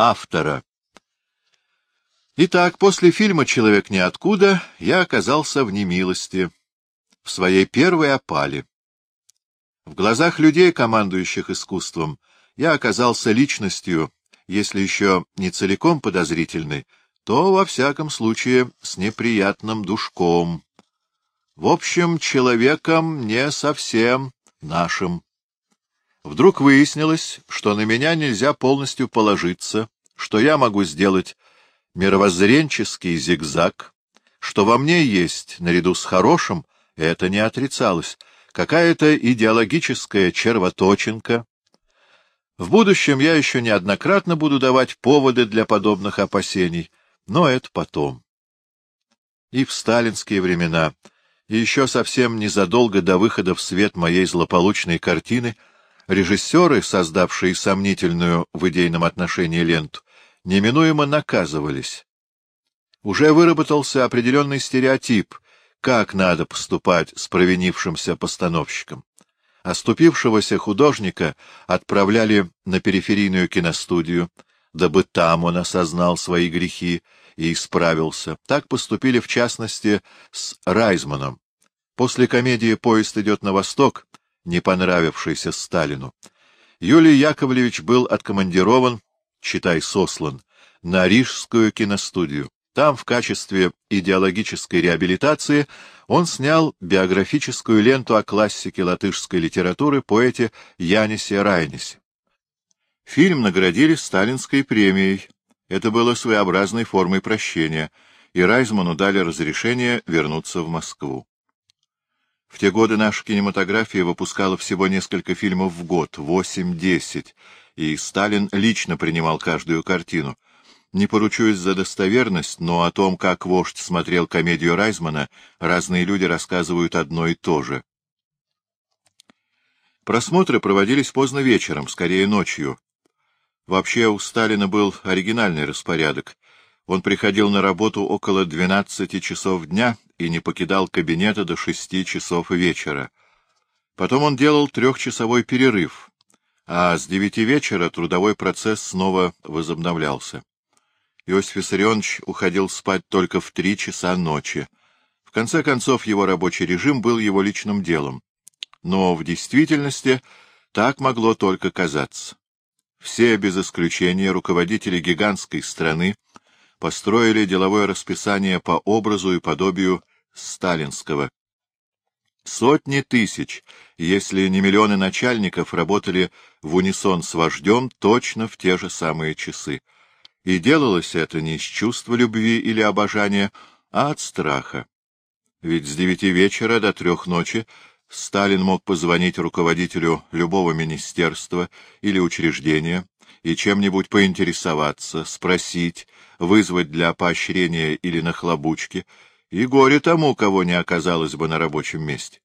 автора. Итак, после фильма «Человек ниоткуда» я оказался в немилости, в своей первой опале. В глазах людей, командующих искусством, я оказался личностью, если еще не целиком подозрительной, то, во всяком случае, с неприятным душком. В общем, человеком не совсем нашим. Вдруг выяснилось, что на меня нельзя полностью положиться, что я могу сделать мировоззренческий зигзаг, что во мне есть, наряду с хорошим, это не отрицалось, какая-то идеологическая червоточинка. В будущем я еще неоднократно буду давать поводы для подобных опасений, но это потом. И в сталинские времена, и еще совсем незадолго до выхода в свет моей злополучной картины, режиссеры, создавшие сомнительную в идейном отношении ленту, неминуемо наказывались. Уже выработался определенный стереотип, как надо поступать с провинившимся постановщиком. Оступившегося художника отправляли на периферийную киностудию, дабы там он осознал свои грехи и исправился. Так поступили, в частности, с Райзманом. После комедии «Поезд идет на восток», не понравившейся Сталину, Юлий Яковлевич был откомандирован читай сослан, на Рижскую киностудию. Там в качестве идеологической реабилитации он снял биографическую ленту о классике латышской литературы поэте Янисе Райнисе. Фильм наградили сталинской премией. Это было своеобразной формой прощения, и Райзману дали разрешение вернуться в Москву. В те годы наша кинематография выпускала всего несколько фильмов в год, восемь-десять, и Сталин лично принимал каждую картину. Не поручусь за достоверность, но о том, как вождь смотрел комедию Райзмана, разные люди рассказывают одно и то же. Просмотры проводились поздно вечером, скорее ночью. Вообще у Сталина был оригинальный распорядок. Он приходил на работу около 12 часов дня и не покидал кабинета до 6 часов вечера. Потом он делал трехчасовой перерыв, а с девяти вечера трудовой процесс снова возобновлялся. Иосиф Виссарионович уходил спать только в три часа ночи. В конце концов, его рабочий режим был его личным делом. Но в действительности так могло только казаться. Все, без исключения, руководители гигантской страны построили деловое расписание по образу и подобию сталинского. Сотни тысяч, если не миллионы начальников, работали в унисон с вождем точно в те же самые часы. И делалось это не из чувства любви или обожания, а от страха. Ведь с девяти вечера до трех ночи Сталин мог позвонить руководителю любого министерства или учреждения и чем-нибудь поинтересоваться, спросить, вызвать для поощрения или нахлобучки, и горе тому, кого не оказалось бы на рабочем месте.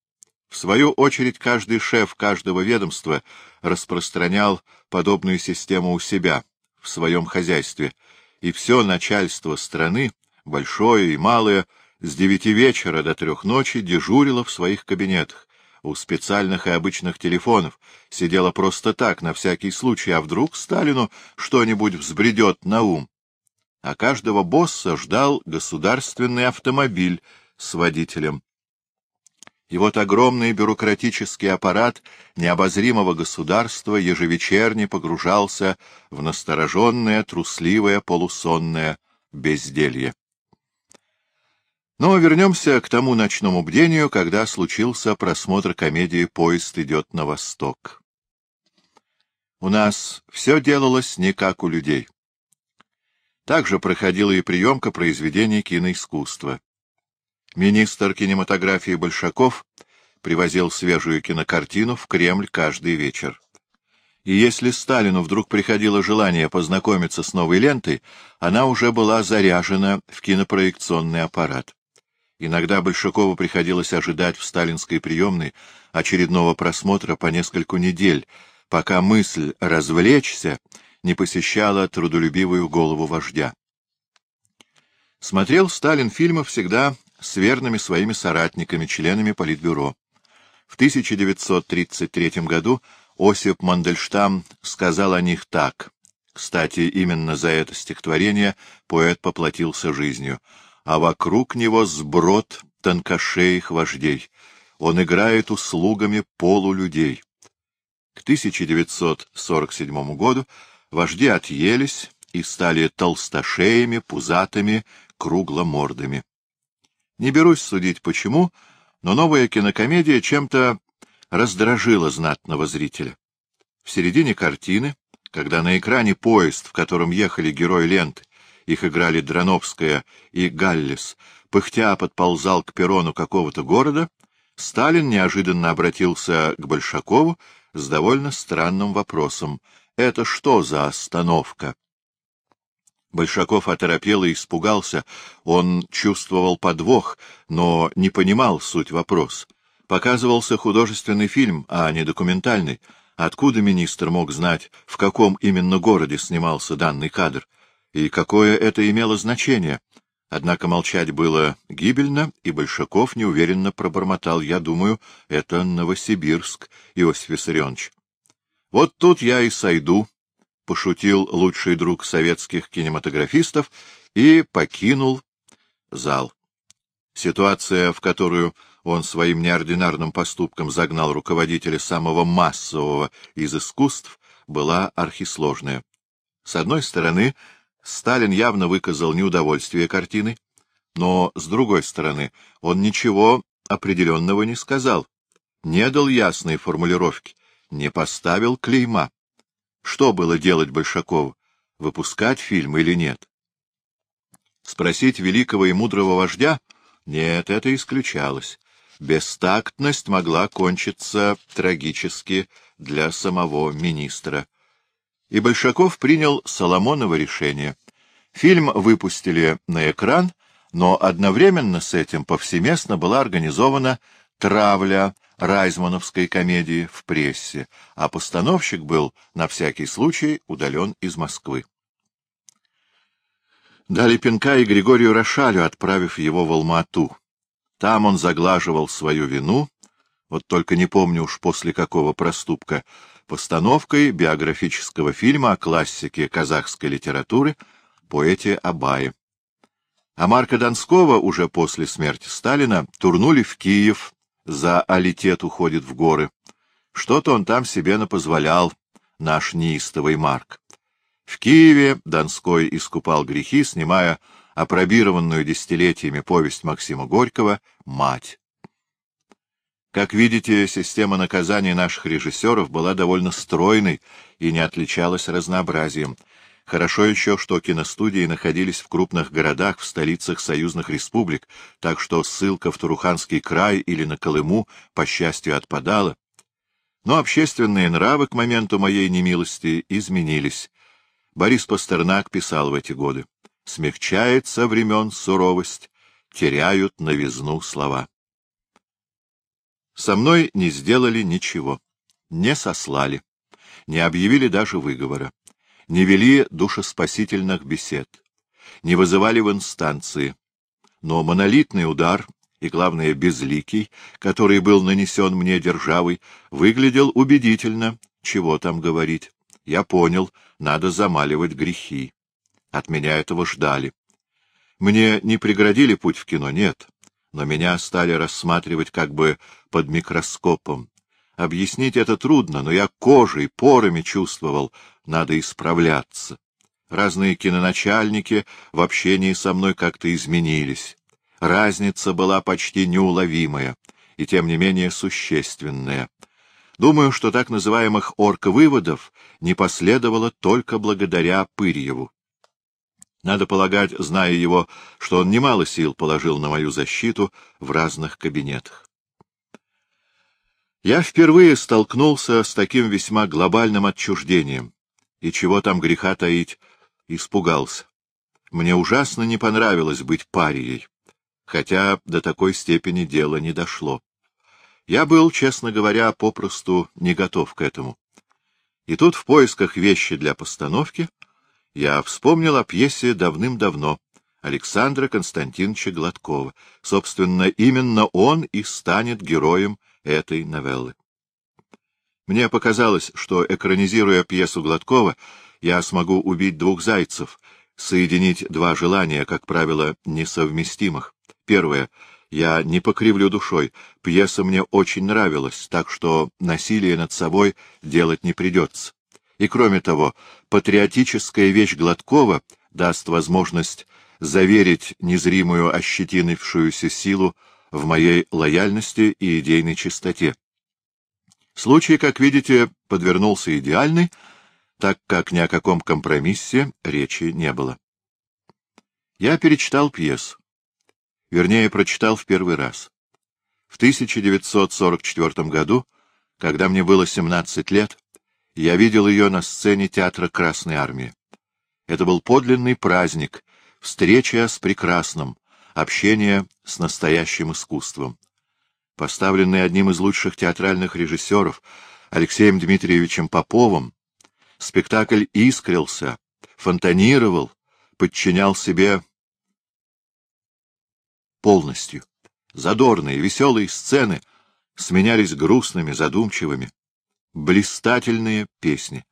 В свою очередь, каждый шеф каждого ведомства распространял подобную систему у себя, в своем хозяйстве, и все начальство страны, большое и малое, с девяти вечера до трех ночи дежурило в своих кабинетах, у специальных и обычных телефонов, сидело просто так, на всякий случай, а вдруг Сталину что-нибудь взбредет на ум, а каждого босса ждал государственный автомобиль с водителем. И вот огромный бюрократический аппарат необозримого государства ежевечерне погружался в настороженное, трусливое, полусонное безделье. Но вернемся к тому ночному бдению, когда случился просмотр комедии «Поезд идет на восток». У нас все делалось не как у людей. Также проходила и приемка произведений киноискусства. Министр кинематографии Большаков привозил свежую кинокартину в Кремль каждый вечер. И если Сталину вдруг приходило желание познакомиться с новой лентой, она уже была заряжена в кинопроекционный аппарат. Иногда Большакову приходилось ожидать в сталинской приемной очередного просмотра по нескольку недель, пока мысль развлечься не посещала трудолюбивую голову вождя. Смотрел Сталин фильмы всегда с верными своими соратниками, членами Политбюро. В 1933 году Осип Мандельштам сказал о них так. Кстати, именно за это стихотворение поэт поплатился жизнью, а вокруг него сброд тонкошеих вождей. Он играет услугами полулюдей. К 1947 году вожди отъелись и стали толстошеями, пузатыми, кругломордыми. Не берусь судить почему, но новая кинокомедия чем-то раздражила знатного зрителя. В середине картины, когда на экране поезд, в котором ехали герои ленты, их играли Драновская и Галлис, пыхтя подползал к перрону какого-то города, Сталин неожиданно обратился к Большакову с довольно странным вопросом. «Это что за остановка?» Большаков оторопел и испугался. Он чувствовал подвох, но не понимал суть вопроса. Показывался художественный фильм, а не документальный. Откуда министр мог знать, в каком именно городе снимался данный кадр? И какое это имело значение? Однако молчать было гибельно, и Большаков неуверенно пробормотал. Я думаю, это Новосибирск, Иосиф Виссарионович. Вот тут я и сойду, — пошутил лучший друг советских кинематографистов и покинул зал. Ситуация, в которую он своим неординарным поступком загнал руководителя самого массового из искусств, была архисложная. С одной стороны, Сталин явно выказал неудовольствие картиной, но, с другой стороны, он ничего определенного не сказал, не дал ясной формулировки, не поставил клейма. Что было делать Большакову? Выпускать фильм или нет? Спросить великого и мудрого вождя? Нет, это исключалось. Бестактность могла кончиться трагически для самого министра. И Большаков принял Соломоново решение. Фильм выпустили на экран, но одновременно с этим повсеместно была организована травля райзмановской комедии в прессе, а постановщик был, на всякий случай, удален из Москвы. Дали пинка и Григорию Рошалю, отправив его в Алмату. Там он заглаживал свою вину, вот только не помню уж после какого проступка, постановкой биографического фильма о классике казахской литературы, поэте Абае. А Марка Донского уже после смерти Сталина турнули в Киев за алитет уходит в горы. Что-то он там себе напозволял, наш неистовый Марк. В Киеве Донской искупал грехи, снимая опробированную десятилетиями повесть Максима Горького «Мать». Как видите, система наказаний наших режиссеров была довольно стройной и не отличалась разнообразием. Хорошо еще, что киностудии находились в крупных городах, в столицах союзных республик, так что ссылка в Туруханский край или на Колыму, по счастью, отпадала. Но общественные нравы к моменту моей немилости изменились. Борис Пастернак писал в эти годы. «Смягчается времен суровость, теряют новизну слова». Со мной не сделали ничего, не сослали, не объявили даже выговора не вели душеспасительных бесед, не вызывали в инстанции. Но монолитный удар, и, главное, безликий, который был нанесен мне державой, выглядел убедительно, чего там говорить. Я понял, надо замаливать грехи. От меня этого ждали. Мне не преградили путь в кино, нет, но меня стали рассматривать как бы под микроскопом, Объяснить это трудно, но я кожей, порами чувствовал, надо исправляться. Разные киноначальники в общении со мной как-то изменились. Разница была почти неуловимая и, тем не менее, существенная. Думаю, что так называемых орг-выводов не последовало только благодаря Пырьеву. Надо полагать, зная его, что он немало сил положил на мою защиту в разных кабинетах. Я впервые столкнулся с таким весьма глобальным отчуждением, и чего там греха таить, испугался. Мне ужасно не понравилось быть парией, хотя до такой степени дело не дошло. Я был, честно говоря, попросту не готов к этому. И тут в поисках вещи для постановки я вспомнил о пьесе давным-давно Александра Константиновича Гладкова. Собственно, именно он и станет героем этой новеллы. Мне показалось, что, экранизируя пьесу Гладкова, я смогу убить двух зайцев, соединить два желания, как правило, несовместимых. Первое. Я не покривлю душой. Пьеса мне очень нравилась, так что насилие над собой делать не придется. И кроме того, патриотическая вещь Гладкова даст возможность заверить незримую ощетинившуюся силу в моей лояльности и идейной чистоте. Случай, как видите, подвернулся идеальный, так как ни о каком компромиссе речи не было. Я перечитал пьесу. Вернее, прочитал в первый раз. В 1944 году, когда мне было 17 лет, я видел ее на сцене театра Красной Армии. Это был подлинный праздник, встреча с прекрасным, общение с настоящим искусством. Поставленный одним из лучших театральных режиссеров, Алексеем Дмитриевичем Поповым, спектакль искрился, фонтанировал, подчинял себе полностью. Задорные, веселые сцены сменялись грустными, задумчивыми. Блистательные песни.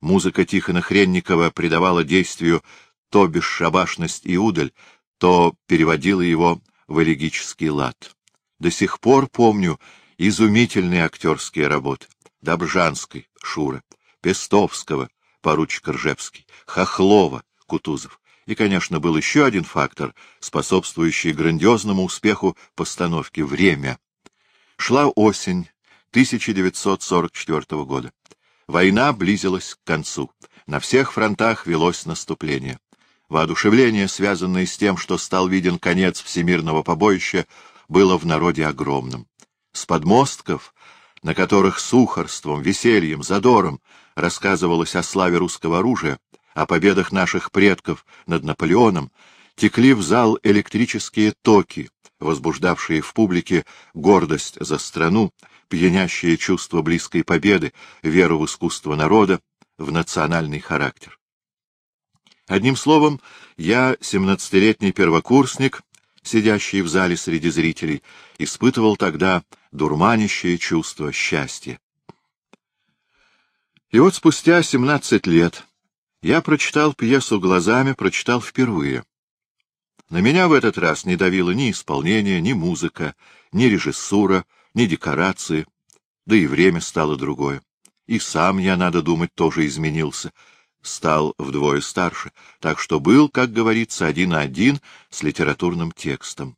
Музыка Тихона Хренникова придавала действию то бесшабашность и удаль, то переводила его в элегический лад. До сих пор помню изумительные актерские работы Добжанской, Шура, Пестовского, поручик Ржевский, Хохлова, Кутузов. И, конечно, был еще один фактор, способствующий грандиозному успеху постановки — время. Шла осень 1944 года. Война близилась к концу. На всех фронтах велось наступление. Воодушевление, связанное с тем, что стал виден конец всемирного побоища, было в народе огромным. С подмостков, на которых сухарством, весельем, задором рассказывалось о славе русского оружия, о победах наших предков над Наполеоном, текли в зал электрические токи, возбуждавшие в публике гордость за страну, пьянящее чувство близкой победы, веру в искусство народа, в национальный характер. Одним словом, я, семнадцатилетний первокурсник, сидящий в зале среди зрителей, испытывал тогда дурманящее чувство счастья. И вот спустя семнадцать лет я прочитал пьесу глазами, прочитал впервые. На меня в этот раз не давило ни исполнение, ни музыка, ни режиссура, ни декорации, да и время стало другое. И сам я, надо думать, тоже изменился, стал вдвое старше, так что был, как говорится, один на один с литературным текстом.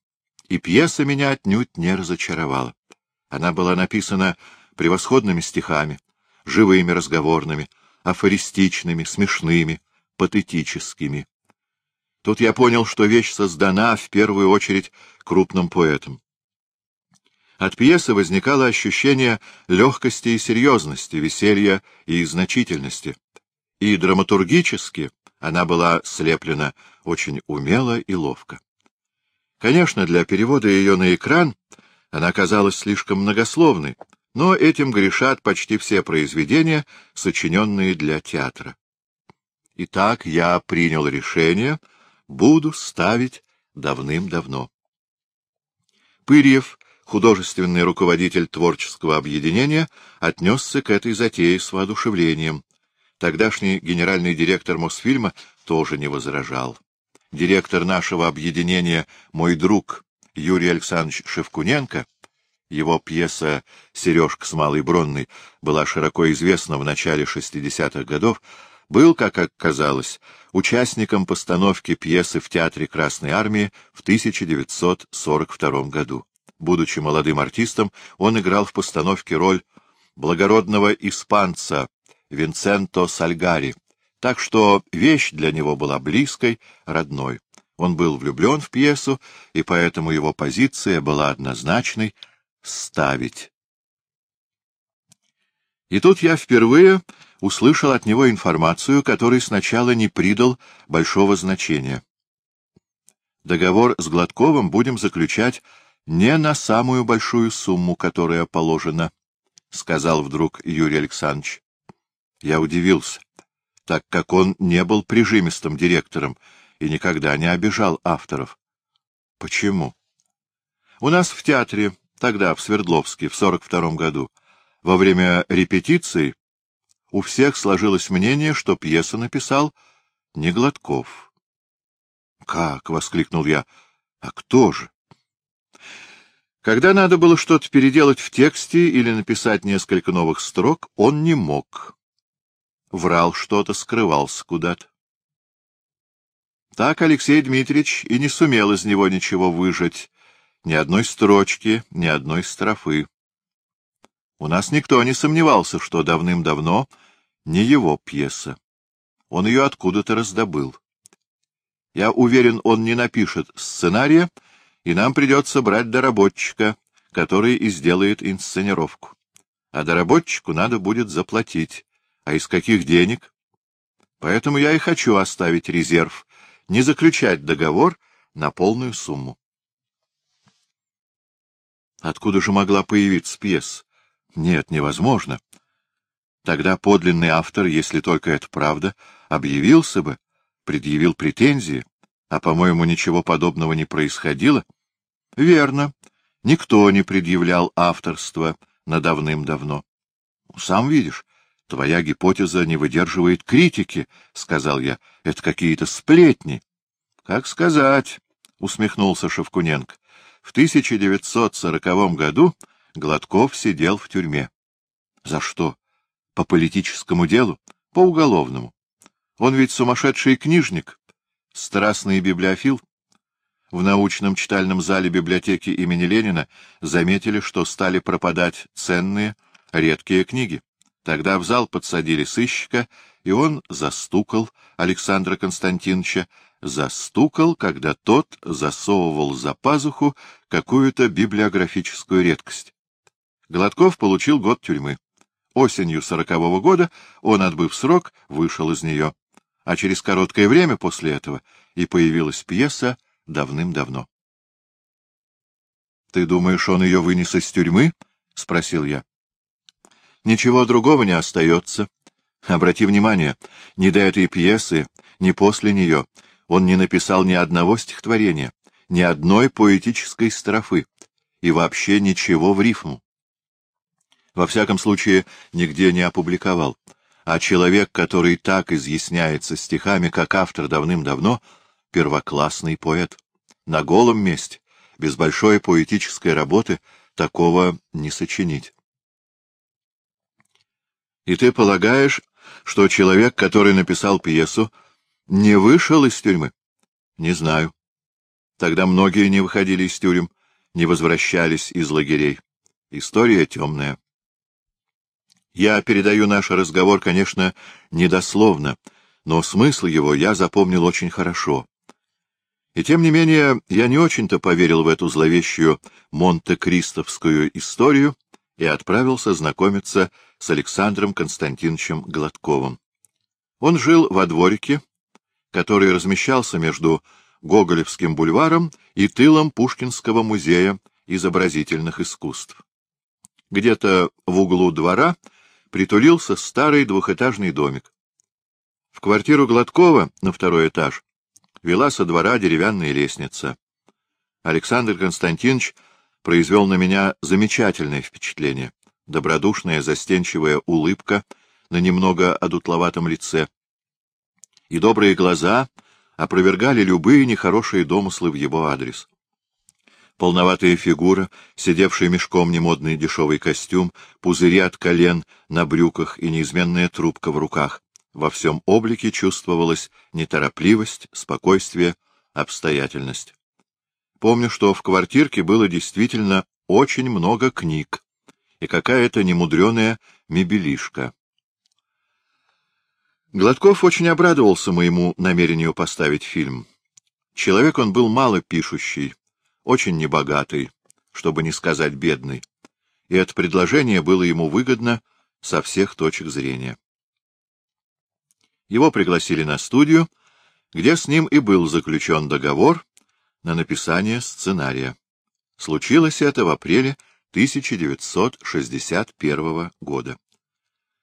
И пьеса меня отнюдь не разочаровала. Она была написана превосходными стихами, живыми разговорными, афористичными, смешными, патетическими. Тут я понял, что вещь создана в первую очередь крупным поэтом. От пьесы возникало ощущение легкости и серьезности, веселья и значительности. И драматургически она была слеплена очень умело и ловко. Конечно, для перевода ее на экран она казалась слишком многословной, но этим грешат почти все произведения, сочиненные для театра. Итак, я принял решение, буду ставить давным-давно. Пырьев, художественный руководитель творческого объединения, отнесся к этой затее с воодушевлением. Тогдашний генеральный директор Мосфильма тоже не возражал. Директор нашего объединения, мой друг Юрий Александрович Шевкуненко, его пьеса «Сережка с Малой Бронной» была широко известна в начале 60-х годов, был, как оказалось, участником постановки пьесы в Театре Красной Армии в 1942 году. Будучи молодым артистом, он играл в постановке роль благородного испанца Винценто Сальгари, так что вещь для него была близкой, родной. Он был влюблен в пьесу, и поэтому его позиция была однозначной — ставить. И тут я впервые услышал от него информацию, которой сначала не придал большого значения. Договор с Гладковым будем заключать не на самую большую сумму, которая положена, — сказал вдруг Юрий Александрович. Я удивился, так как он не был прижимистым директором и никогда не обижал авторов. — Почему? — У нас в театре Тогда, в Свердловске, в 42 году, во время репетиций, у всех сложилось мнение, что пьесу написал не Гладков. — Как? — воскликнул я. — А кто же? Когда надо было что-то переделать в тексте или написать несколько новых строк, он не мог. Врал что-то, скрывался куда-то. Так Алексей Дмитриевич и не сумел из него ничего выжать, ни одной строчки, ни одной строфы. У нас никто не сомневался, что давным-давно не его пьеса. Он ее откуда-то раздобыл. Я уверен, он не напишет сценария, и нам придется брать доработчика, который и сделает инсценировку. А доработчику надо будет заплатить. А из каких денег? Поэтому я и хочу оставить резерв, не заключать договор на полную сумму. Откуда же могла появиться пьеса? Нет, невозможно. Тогда подлинный автор, если только это правда, объявился бы, предъявил претензии, а, по-моему, ничего подобного не происходило. Верно, никто не предъявлял авторство на давным-давно. Сам видишь, твоя гипотеза не выдерживает критики, — сказал я. Это какие-то сплетни. — Как сказать, — усмехнулся Шевкуненко. В 1940 году Гладков сидел в тюрьме. За что? По политическому делу? По уголовному. Он ведь сумасшедший книжник, страстный библиофил. В научном читальном зале библиотеки имени Ленина заметили, что стали пропадать ценные, редкие книги. Тогда в зал подсадили сыщика, и он застукал Александра Константиновича, застукал, когда тот засовывал за пазуху какую-то библиографическую редкость. Гладков получил год тюрьмы. Осенью сорокового года он, отбыв срок, вышел из нее. А через короткое время после этого и появилась пьеса давным-давно. — Ты думаешь, он ее вынес из тюрьмы? — спросил я. — Ничего другого не остается. Обрати внимание, ни до этой пьесы, ни после нее он не написал ни одного стихотворения, ни одной поэтической строфы и вообще ничего в рифму во всяком случае, нигде не опубликовал. А человек, который так изъясняется стихами, как автор давным-давно, первоклассный поэт. На голом месте, без большой поэтической работы, такого не сочинить. И ты полагаешь, что человек, который написал пьесу, не вышел из тюрьмы? Не знаю. Тогда многие не выходили из тюрем, не возвращались из лагерей. История темная. Я передаю наш разговор, конечно, недословно, но смысл его я запомнил очень хорошо. И тем не менее, я не очень-то поверил в эту зловещую Монте-Кристовскую историю и отправился знакомиться с Александром Константиновичем Гладковым. Он жил во дворике, который размещался между Гоголевским бульваром и тылом Пушкинского музея изобразительных искусств. Где-то в углу двора притулился старый двухэтажный домик. В квартиру Гладкова на второй этаж вела со двора деревянная лестница. Александр Константинович произвел на меня замечательное впечатление. Добродушная, застенчивая улыбка на немного одутловатом лице. И добрые глаза опровергали любые нехорошие домыслы в его адрес полноватая фигура, сидевший мешком немодный дешевый костюм, пузыри от колен на брюках и неизменная трубка в руках. Во всем облике чувствовалась неторопливость, спокойствие, обстоятельность. Помню, что в квартирке было действительно очень много книг и какая-то немудреная мебелишка. Гладков очень обрадовался моему намерению поставить фильм. Человек он был мало пишущий, очень небогатый, чтобы не сказать бедный, и это предложение было ему выгодно со всех точек зрения. Его пригласили на студию, где с ним и был заключен договор на написание сценария. Случилось это в апреле 1961 года.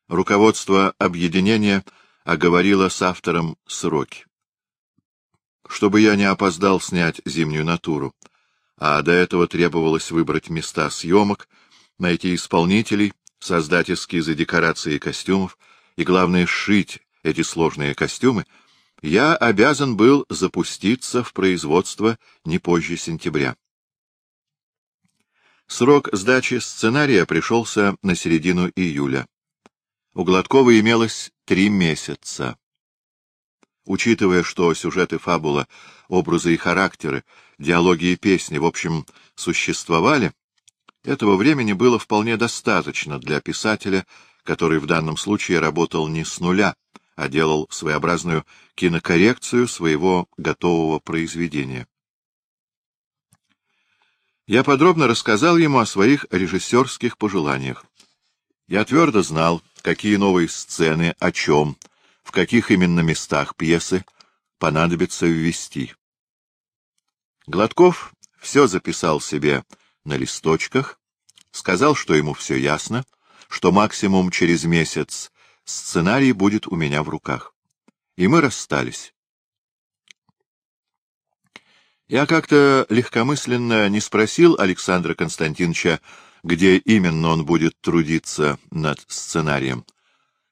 Руководство объединения оговорило с автором сроки. Чтобы я не опоздал снять зимнюю натуру, а до этого требовалось выбрать места съемок, найти исполнителей, создать эскизы декораций и костюмов, и, главное, сшить эти сложные костюмы, я обязан был запуститься в производство не позже сентября. Срок сдачи сценария пришелся на середину июля. У Гладкова имелось три месяца. Учитывая, что сюжеты фабула, образы и характеры, диалоги и песни, в общем, существовали, этого времени было вполне достаточно для писателя, который в данном случае работал не с нуля, а делал своеобразную кинокоррекцию своего готового произведения. Я подробно рассказал ему о своих режиссерских пожеланиях. Я твердо знал, какие новые сцены, о чем, в каких именно местах пьесы понадобится ввести. Гладков все записал себе на листочках, сказал, что ему все ясно, что максимум через месяц сценарий будет у меня в руках. И мы расстались. Я как-то легкомысленно не спросил Александра Константиновича, где именно он будет трудиться над сценарием.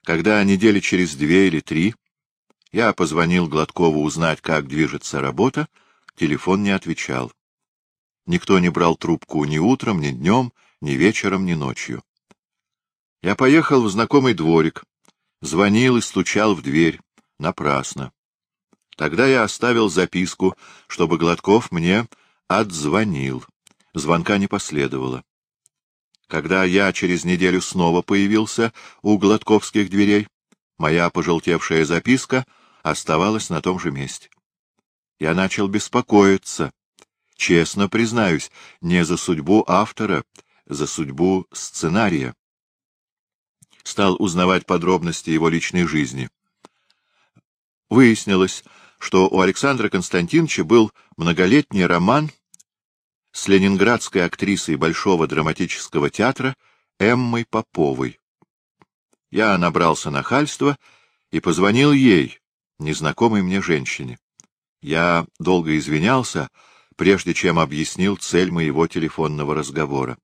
Когда недели через две или три я позвонил Гладкову узнать, как движется работа, телефон не отвечал. Никто не брал трубку ни утром, ни днем, ни вечером, ни ночью. Я поехал в знакомый дворик, звонил и стучал в дверь. Напрасно. Тогда я оставил записку, чтобы Гладков мне отзвонил. Звонка не последовало. Когда я через неделю снова появился у Гладковских дверей, моя пожелтевшая записка оставалась на том же месте. Я начал беспокоиться. Честно признаюсь, не за судьбу автора, за судьбу сценария. Стал узнавать подробности его личной жизни. Выяснилось, что у Александра Константиновича был многолетний роман с ленинградской актрисой Большого драматического театра Эммой Поповой. Я набрался нахальства и позвонил ей, незнакомой мне женщине. Я долго извинялся, прежде чем объяснил цель моего телефонного разговора.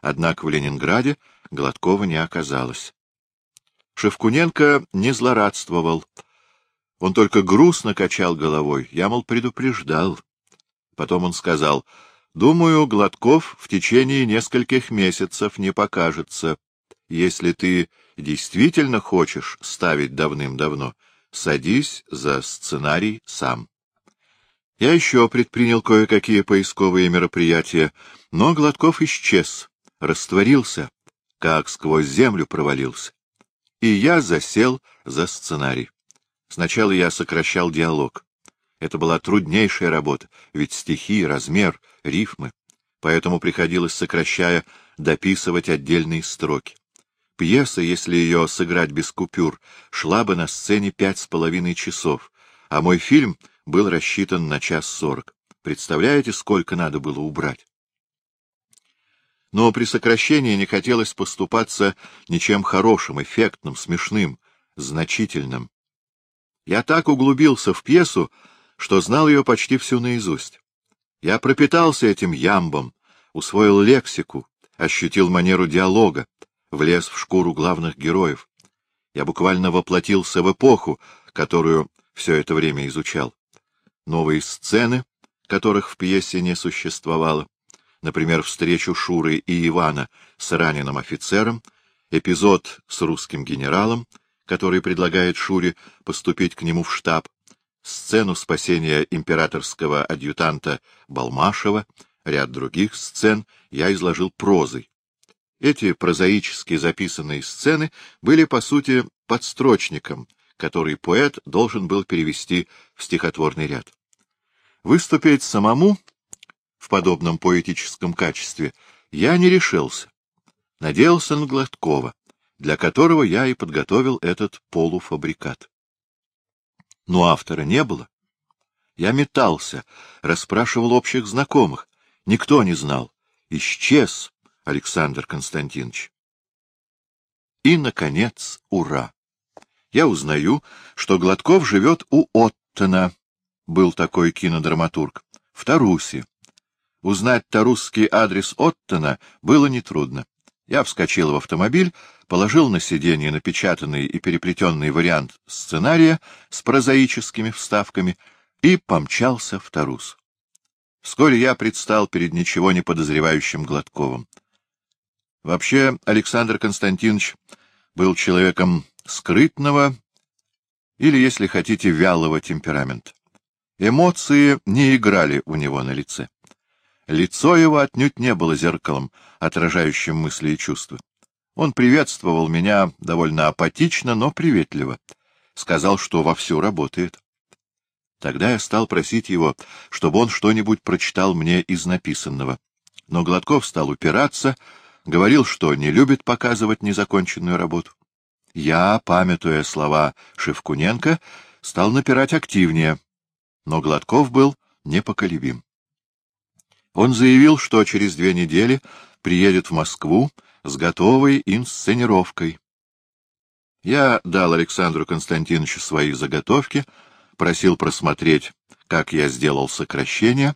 Однако в Ленинграде Гладкова не оказалось. Шевкуненко не злорадствовал, он только грустно качал головой. Я, мол, предупреждал. Потом он сказал, «Думаю, Гладков в течение нескольких месяцев не покажется. Если ты действительно хочешь ставить давным-давно, садись за сценарий сам». Я еще предпринял кое-какие поисковые мероприятия, но Гладков исчез, растворился, как сквозь землю провалился. И я засел за сценарий. Сначала я сокращал диалог. Это была труднейшая работа, ведь стихи, размер, рифмы. Поэтому приходилось, сокращая, дописывать отдельные строки. Пьеса, если ее сыграть без купюр, шла бы на сцене пять с половиной часов, а мой фильм был рассчитан на час сорок. Представляете, сколько надо было убрать? Но при сокращении не хотелось поступаться ничем хорошим, эффектным, смешным, значительным. Я так углубился в пьесу, что знал ее почти всю наизусть. Я пропитался этим ямбом, усвоил лексику, ощутил манеру диалога, влез в шкуру главных героев. Я буквально воплотился в эпоху, которую все это время изучал. Новые сцены, которых в пьесе не существовало, например, встречу Шуры и Ивана с раненым офицером, эпизод с русским генералом, который предлагает Шуре поступить к нему в штаб, сцену спасения императорского адъютанта Балмашева, ряд других сцен я изложил прозой. Эти прозаически записанные сцены были, по сути, подстрочником, который поэт должен был перевести в стихотворный ряд. Выступить самому в подобном поэтическом качестве я не решился. Надеялся на Гладкова для которого я и подготовил этот полуфабрикат. Но автора не было. Я метался, расспрашивал общих знакомых. Никто не знал. Исчез Александр Константинович. И, наконец, ура! Я узнаю, что Гладков живет у Оттона, был такой кинодраматург, в Тарусе. Узнать тарусский адрес Оттона было нетрудно. Я вскочил в автомобиль, положил на сиденье напечатанный и переплетенный вариант сценария с прозаическими вставками и помчался в Тарус. Вскоре я предстал перед ничего не подозревающим Гладковым. Вообще, Александр Константинович был человеком скрытного или, если хотите, вялого темперамента. Эмоции не играли у него на лице. Лицо его отнюдь не было зеркалом, отражающим мысли и чувства. Он приветствовал меня довольно апатично, но приветливо. Сказал, что вовсю работает. Тогда я стал просить его, чтобы он что-нибудь прочитал мне из написанного. Но Гладков стал упираться, говорил, что не любит показывать незаконченную работу. Я, памятуя слова Шевкуненко, стал напирать активнее, но Гладков был непоколебим. Он заявил, что через две недели приедет в Москву с готовой инсценировкой. Я дал Александру Константиновичу свои заготовки, просил просмотреть, как я сделал сокращение,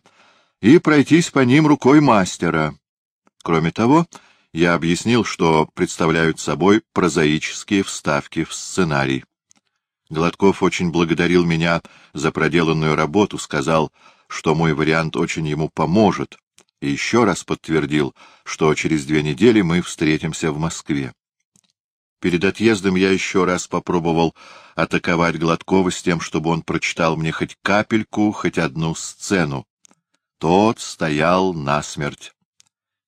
и пройтись по ним рукой мастера. Кроме того, я объяснил, что представляют собой прозаические вставки в сценарий. Гладков очень благодарил меня за проделанную работу, сказал, что мой вариант очень ему поможет, и еще раз подтвердил, что через две недели мы встретимся в Москве. Перед отъездом я еще раз попробовал атаковать Гладкова с тем, чтобы он прочитал мне хоть капельку, хоть одну сцену. Тот стоял насмерть.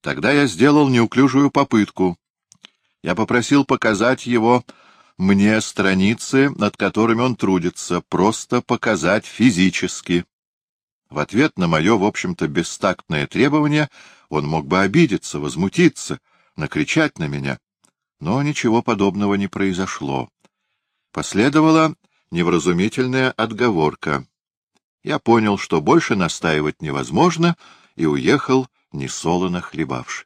Тогда я сделал неуклюжую попытку. Я попросил показать его мне страницы, над которыми он трудится, просто показать физически. В ответ на мое, в общем-то, бестактное требование он мог бы обидеться, возмутиться, накричать на меня. Но ничего подобного не произошло. Последовала невразумительная отговорка. Я понял, что больше настаивать невозможно, и уехал, несолоно хлебавши.